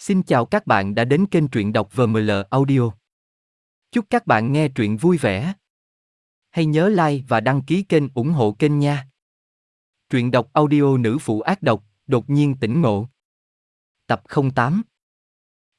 Xin chào các bạn đã đến kênh truyện đọc VML Audio. Chúc các bạn nghe truyện vui vẻ. Hãy nhớ like và đăng ký kênh ủng hộ kênh nha. Truyện đọc audio nữ phụ ác độc, đột nhiên tỉnh ngộ. Tập 08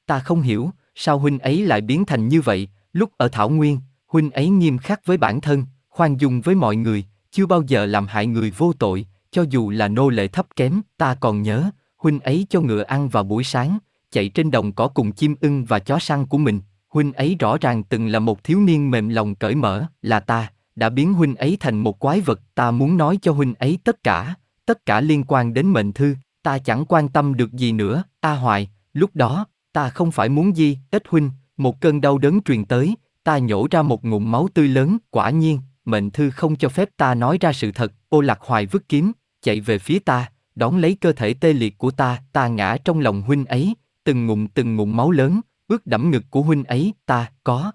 Ta không hiểu, sao huynh ấy lại biến thành như vậy, lúc ở Thảo Nguyên, huynh ấy nghiêm khắc với bản thân, khoan dung với mọi người, chưa bao giờ làm hại người vô tội, cho dù là nô lệ thấp kém, ta còn nhớ, huynh ấy cho ngựa ăn vào buổi sáng, chạy trên đồng cỏ cùng chim ưng và chó săn của mình, huynh ấy rõ ràng từng là một thiếu niên mềm lòng cởi mở, là ta, đã biến huynh ấy thành một quái vật, ta muốn nói cho huynh ấy tất cả, tất cả liên quan đến mệnh thư, ta chẳng quan tâm được gì nữa, A Hoài, lúc đó, ta không phải muốn gì, ít huynh, một cơn đau đớn truyền tới, ta nhổ ra một ngụm máu tươi lớn, quả nhiên, mệnh thư không cho phép ta nói ra sự thật, ô lạc hoài vứt kiếm, chạy về phía ta, đón lấy cơ thể tê liệt của ta, ta ngã trong lòng huynh ấy, từng ngụm từng ngụm máu lớn, ướt đẫm ngực của huynh ấy, ta, có.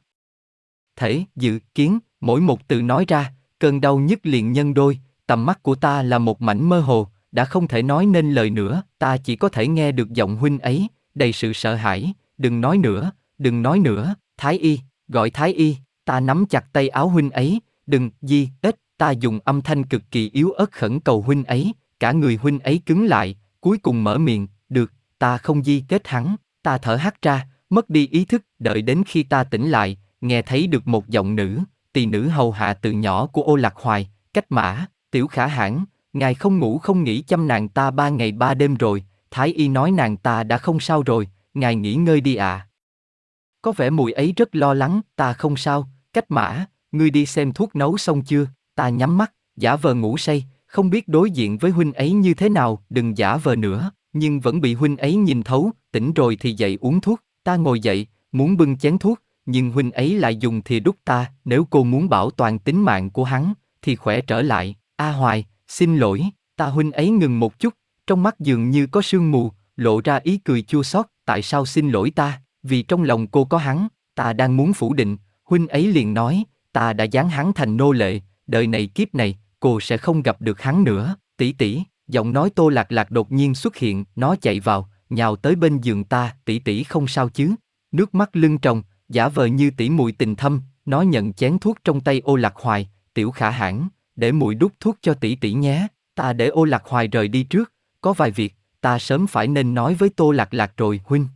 Thể, dự, kiến, mỗi một từ nói ra, cơn đau nhức liền nhân đôi, tầm mắt của ta là một mảnh mơ hồ, đã không thể nói nên lời nữa, ta chỉ có thể nghe được giọng huynh ấy, đầy sự sợ hãi, đừng nói nữa, đừng nói nữa, Thái Y, gọi Thái Y, ta nắm chặt tay áo huynh ấy, đừng, di, ít, ta dùng âm thanh cực kỳ yếu ớt khẩn cầu huynh ấy, cả người huynh ấy cứng lại, cuối cùng mở miệng, được, ta không di kết hắn, ta thở hắt ra, mất đi ý thức, đợi đến khi ta tỉnh lại, nghe thấy được một giọng nữ, tỳ nữ hầu hạ từ nhỏ của ô lạc hoài, cách mã, tiểu khả hãn, ngài không ngủ không nghỉ chăm nàng ta ba ngày ba đêm rồi, thái y nói nàng ta đã không sao rồi, ngài nghỉ ngơi đi ạ. À. Có vẻ mùi ấy rất lo lắng, ta không sao, cách mã, ngươi đi xem thuốc nấu xong chưa, ta nhắm mắt, giả vờ ngủ say, không biết đối diện với huynh ấy như thế nào, đừng giả vờ nữa, nhưng vẫn bị huynh ấy nhìn thấu, tỉnh rồi thì dậy uống thuốc, ta ngồi dậy, muốn bưng chén thuốc, nhưng huynh ấy lại dùng thìa đút ta, nếu cô muốn bảo toàn tính mạng của hắn, thì khỏe trở lại, A Hoài, xin lỗi, ta huynh ấy ngừng một chút, trong mắt dường như có sương mù, lộ ra ý cười chua xót, tại sao xin lỗi ta, vì trong lòng cô có hắn, ta đang muốn phủ định, huynh ấy liền nói, ta đã dán hắn thành nô lệ, đời này kiếp này, cô sẽ không gặp được hắn nữa, tỷ tỷ, giọng nói tô lạc lạc đột nhiên xuất hiện, nó chạy vào, nhào tới bên giường ta, tỷ tỷ không sao chứ, nước mắt lưng tròng, giả vờ như tỷ mùi tình thâm, nó nhận chén thuốc trong tay ô lạc hoài, tiểu khả hãn, để mùi đút thuốc cho tỷ tỷ nhé, ta để ô lạc hoài rời đi trước, có vài việc, ta sớm phải nên nói với tô lạc lạc rồi, huynh.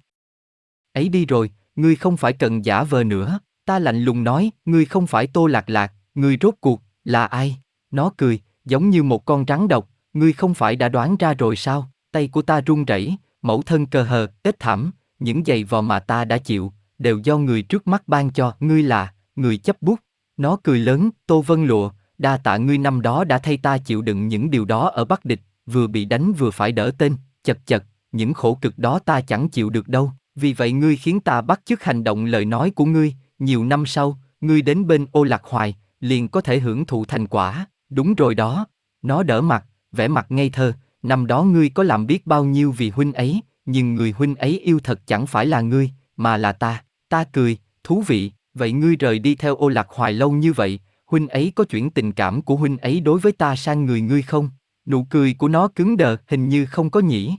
Ấy đi rồi, ngươi không phải cần giả vờ nữa, ta lạnh lùng nói, ngươi không phải tô lạc lạc, ngươi rốt cuộc, là ai? Nó cười, giống như một con rắn độc, ngươi không phải đã đoán ra rồi sao? Tay của ta run rẩy, mẫu thân cờ hờ, tết thảm, những giày vò mà ta đã chịu, đều do người trước mắt ban cho, ngươi là, người chấp bút. Nó cười lớn, Tô Vân Lụa, đa tạ ngươi năm đó đã thay ta chịu đựng những điều đó ở Bắc Địch, vừa bị đánh vừa phải đỡ tên, chật chật, những khổ cực đó ta chẳng chịu được đâu, vì vậy ngươi khiến ta bắt chước hành động lời nói của ngươi, nhiều năm sau, ngươi đến bên ô lạc hoài, liền có thể hưởng thụ thành quả, đúng rồi đó. Nó đỡ mặt, vẻ mặt ngây thơ, năm đó ngươi có làm biết bao nhiêu vì huynh ấy, nhưng người huynh ấy yêu thật chẳng phải là ngươi, mà là ta. Ta cười, thú vị, vậy ngươi rời đi theo ô lạc hoài lâu như vậy, huynh ấy có chuyển tình cảm của huynh ấy đối với ta sang người ngươi không? Nụ cười của nó cứng đờ, hình như không có nhỉ.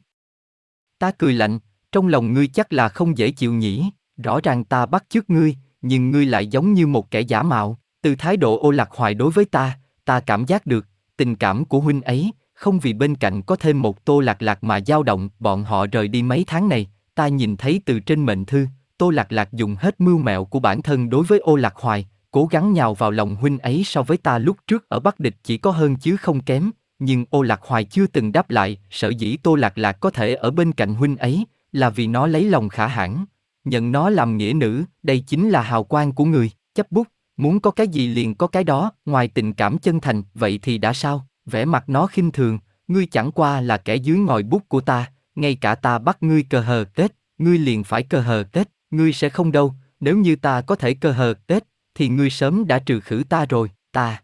Ta cười lạnh, trong lòng ngươi chắc là không dễ chịu nhỉ, rõ ràng ta bắt chước ngươi, nhưng ngươi lại giống như một kẻ giả mạo, từ thái độ ô lạc hoài đối với ta, ta cảm giác được, tình cảm của huynh ấy, không vì bên cạnh có thêm một tô lạc lạc mà dao động, bọn họ rời đi mấy tháng này, ta nhìn thấy từ trên mệnh thư, tô lạc lạc dùng hết mưu mẹo của bản thân đối với ô lạc hoài, cố gắng nhào vào lòng huynh ấy so với ta lúc trước ở Bắc Địch chỉ có hơn chứ không kém, nhưng ô lạc hoài chưa từng đáp lại, sở dĩ tô lạc lạc có thể ở bên cạnh huynh ấy, là vì nó lấy lòng khả hãn, nhận nó làm nghĩa nữ, đây chính là hào quang của người, chấp bút, muốn có cái gì liền có cái đó, ngoài tình cảm chân thành, vậy thì đã sao, vẻ mặt nó khinh thường, ngươi chẳng qua là kẻ dưới ngòi bút của ta, ngay cả ta bắt ngươi cờ hờ Tết, ngươi liền phải cờ hờ Tết, ngươi sẽ không đâu, nếu như ta có thể cờ hờ Tết, thì ngươi sớm đã trừ khử ta rồi, ta.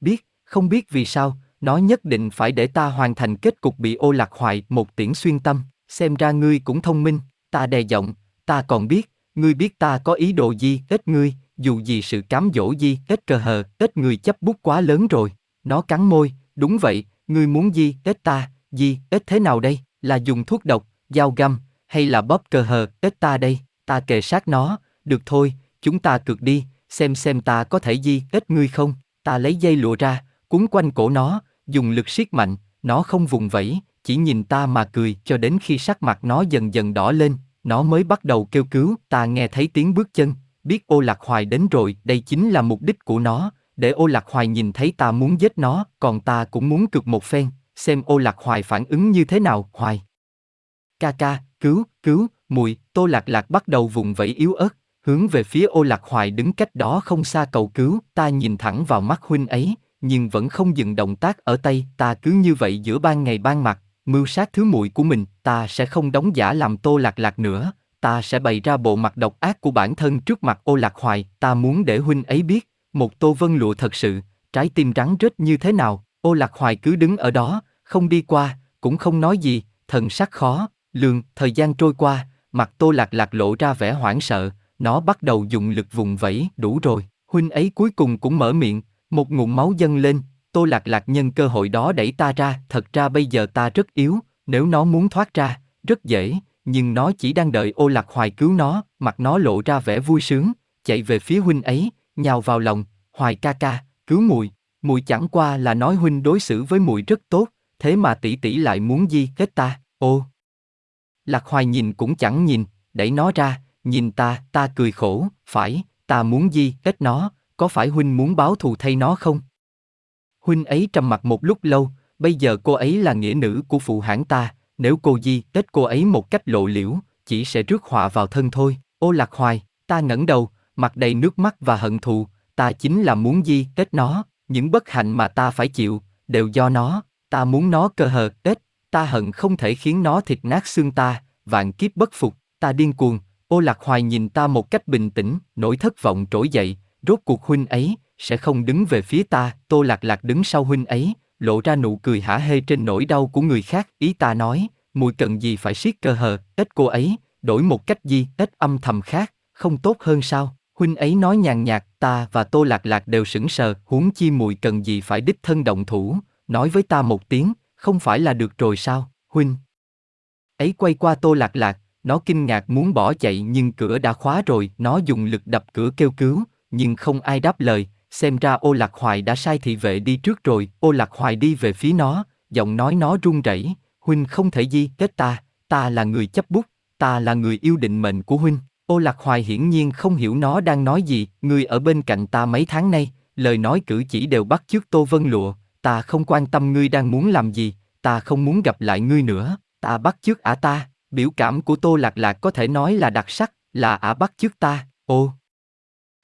Biết, không biết vì sao, nó nhất định phải để ta hoàn thành kết cục bị ô lạc hoại một tiễn xuyên tâm, xem ra ngươi cũng thông minh, ta đè giọng, ta còn biết, ngươi biết ta có ý đồ gì, ít ngươi, dù gì sự cám dỗ gì, ít cờ hờ, ít người chấp bút quá lớn rồi. Nó cắn môi, đúng vậy, ngươi muốn gì, ếch ta, gì, ếch thế nào đây, là dùng thuốc độc, dao găm, hay là bóp cờ hờ, ếch ta đây, ta kề sát nó, được thôi, chúng ta cược đi, xem xem ta có thể di ếch ngươi không, ta lấy dây lụa ra, cuốn quanh cổ nó, dùng lực siết mạnh, nó không vùng vẫy, chỉ nhìn ta mà cười cho đến khi sắc mặt nó dần dần đỏ lên, nó mới bắt đầu kêu cứu, ta nghe thấy tiếng bước chân, biết ô lạc hoài đến rồi, đây chính là mục đích của nó, để ô lạc hoài nhìn thấy ta muốn giết nó, còn ta cũng muốn cực một phen, xem ô lạc hoài phản ứng như thế nào, hoài. Ca ca, cứu, cứu, mùi, tô lạc lạc bắt đầu vùng vẫy yếu ớt, hướng về phía ô lạc hoài đứng cách đó không xa cầu cứu, ta nhìn thẳng vào mắt huynh ấy, nhưng vẫn không dừng động tác ở tay, ta cứ như vậy giữa ban ngày ban mặt, mưu sát thứ muội của mình, ta sẽ không đóng giả làm tô lạc lạc nữa, ta sẽ bày ra bộ mặt độc ác của bản thân trước mặt ô lạc hoài, ta muốn để huynh ấy biết, một tô vân lụa thật sự, trái tim rắn rết như thế nào, ô lạc hoài cứ đứng ở đó, không đi qua, cũng không nói gì, thần sắc khó, lường. Thời gian trôi qua, mặt tô lạc lạc lộ ra vẻ hoảng sợ, nó bắt đầu dùng lực vùng vẫy, đủ rồi, huynh ấy cuối cùng cũng mở miệng, một ngụm máu dâng lên, tô lạc lạc nhân cơ hội đó đẩy ta ra, thật ra bây giờ ta rất yếu, nếu nó muốn thoát ra, rất dễ, nhưng nó chỉ đang đợi ô lạc hoài cứu nó, mặt nó lộ ra vẻ vui sướng, chạy về phía huynh ấy, nhào vào lòng, hoài ca ca, cứu mùi, mùi chẳng qua là nói huynh đối xử với mùi rất tốt, thế mà tỷ tỷ lại muốn di kết ta, ô. Lạc hoài nhìn cũng chẳng nhìn, đẩy nó ra, nhìn ta, ta cười khổ, phải, ta muốn di kết nó, có phải huynh muốn báo thù thay nó không? Huynh ấy trầm mặt một lúc lâu, bây giờ cô ấy là nghĩa nữ của phụ hãng ta, nếu cô di kết cô ấy một cách lộ liễu, chỉ sẽ rước họa vào thân thôi. Ô lạc hoài, ta ngẩng đầu, mặt đầy nước mắt và hận thù, ta chính là muốn di kết nó, những bất hạnh mà ta phải chịu, đều do nó, ta muốn nó cơ hờ kết, ta hận không thể khiến nó thịt nát xương ta, vạn kiếp bất phục, ta điên cuồng, ô lạc hoài nhìn ta một cách bình tĩnh, nỗi thất vọng trỗi dậy, rốt cuộc huynh ấy, sẽ không đứng về phía ta, tô lạc lạc đứng sau huynh ấy, lộ ra nụ cười hả hê trên nỗi đau của người khác, ý ta nói, mùi cần gì phải siết cơ hờ, ít cô ấy, đổi một cách gì, ít âm thầm khác, không tốt hơn sao? Huynh ấy nói nhàn nhạt, ta và Tô Lạc Lạc đều sững sờ, huống chi mùi cần gì phải đích thân động thủ, nói với ta một tiếng, không phải là được rồi sao, Huynh? Ấy quay qua Tô Lạc Lạc, nó kinh ngạc muốn bỏ chạy nhưng cửa đã khóa rồi, nó dùng lực đập cửa kêu cứu, nhưng không ai đáp lời, xem ra ô lạc hoài đã sai thị vệ đi trước rồi, ô lạc hoài đi về phía nó, giọng nói nó run rẩy, huynh không thể di kết ta, ta là người chấp bút, ta là người yêu định mệnh của huynh. Ô lạc hoài hiển nhiên không hiểu nó đang nói gì, người ở bên cạnh ta mấy tháng nay, lời nói cử chỉ đều bắt chước tô vân lụa, ta không quan tâm ngươi đang muốn làm gì, ta không muốn gặp lại ngươi nữa, ta bắt chước ả ta, biểu cảm của tô lạc lạc có thể nói là đặc sắc, là ả bắt chước ta, ô.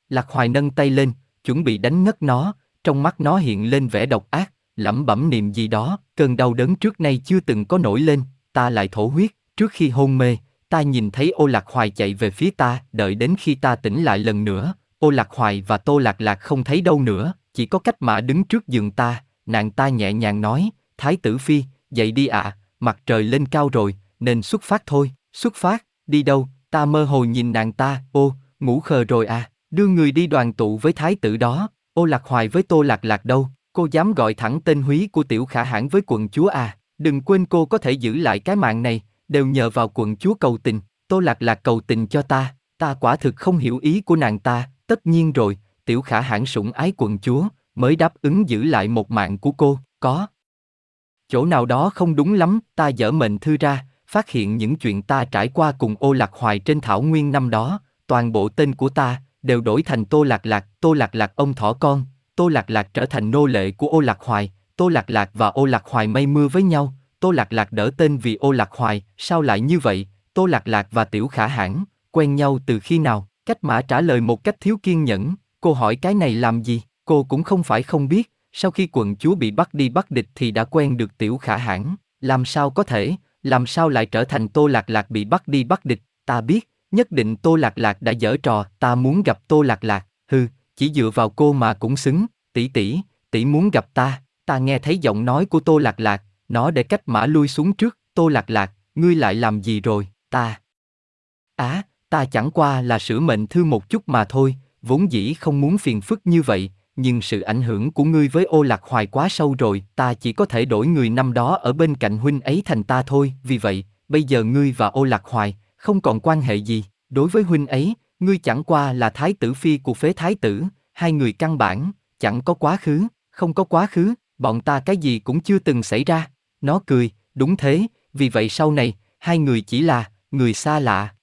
Lạc hoài nâng tay lên, chuẩn bị đánh ngất nó, trong mắt nó hiện lên vẻ độc ác, lẩm bẩm niệm gì đó, cơn đau đớn trước nay chưa từng có nổi lên, ta lại thổ huyết, trước khi hôn mê, ta nhìn thấy ô lạc hoài chạy về phía ta, đợi đến khi ta tỉnh lại lần nữa, ô lạc hoài và tô lạc lạc không thấy đâu nữa, chỉ có cách mã đứng trước giường ta, nàng ta nhẹ nhàng nói, thái tử phi, dậy đi ạ, à, mặt trời lên cao rồi, nên xuất phát thôi, xuất phát, đi đâu, ta mơ hồ nhìn nàng ta, ô, ngủ khờ rồi à. Đưa người đi đoàn tụ với thái tử đó, ô lạc hoài với tô lạc lạc đâu, cô dám gọi thẳng tên húy của tiểu khả hãn với quận chúa à, đừng quên cô có thể giữ lại cái mạng này, đều nhờ vào quận chúa cầu tình, tô lạc lạc cầu tình cho ta, ta quả thực không hiểu ý của nàng ta, tất nhiên rồi, tiểu khả hãn sủng ái quận chúa, mới đáp ứng giữ lại một mạng của cô, có. Chỗ nào đó không đúng lắm, ta dở mệnh thư ra, phát hiện những chuyện ta trải qua cùng ô lạc hoài trên thảo nguyên năm đó, toàn bộ tên của ta, đều đổi thành Tô Lạc Lạc, Tô Lạc Lạc ông thỏ con, Tô Lạc Lạc trở thành nô lệ của Ô Lạc Hoài, Tô Lạc Lạc và Ô Lạc Hoài mây mưa với nhau, Tô Lạc Lạc đỡ tên vì Ô Lạc Hoài, sao lại như vậy? Tô Lạc Lạc và Tiểu Khả Hãn quen nhau từ khi nào? Cách mã trả lời một cách thiếu kiên nhẫn, cô hỏi cái này làm gì? Cô cũng không phải không biết, sau khi quận chúa bị bắt đi bắt địch thì đã quen được Tiểu Khả Hãn, làm sao có thể, làm sao lại trở thành Tô Lạc Lạc bị bắt đi bắt địch, ta biết, Nhất định Tô Lạc Lạc đã dở trò, ta muốn gặp Tô Lạc Lạc, hừ, chỉ dựa vào cô mà cũng xứng, tỷ tỷ, tỷ muốn gặp ta, ta nghe thấy giọng nói của Tô Lạc Lạc, nó để cách mã lui xuống trước, tô lạc lạc, ngươi lại làm gì rồi, ta. Á, ta chẳng qua là sửa mệnh thư một chút mà thôi, vốn dĩ không muốn phiền phức như vậy, nhưng sự ảnh hưởng của ngươi với ô lạc hoài quá sâu rồi, ta chỉ có thể đổi người năm đó ở bên cạnh huynh ấy thành ta thôi, vì vậy, bây giờ ngươi và ô lạc hoài, không còn quan hệ gì, đối với huynh ấy, ngươi chẳng qua là thái tử phi của phế thái tử, hai người căn bản, chẳng có quá khứ, không có quá khứ, bọn ta cái gì cũng chưa từng xảy ra. Nó cười, đúng thế, vì vậy sau này, hai người chỉ là, người xa lạ.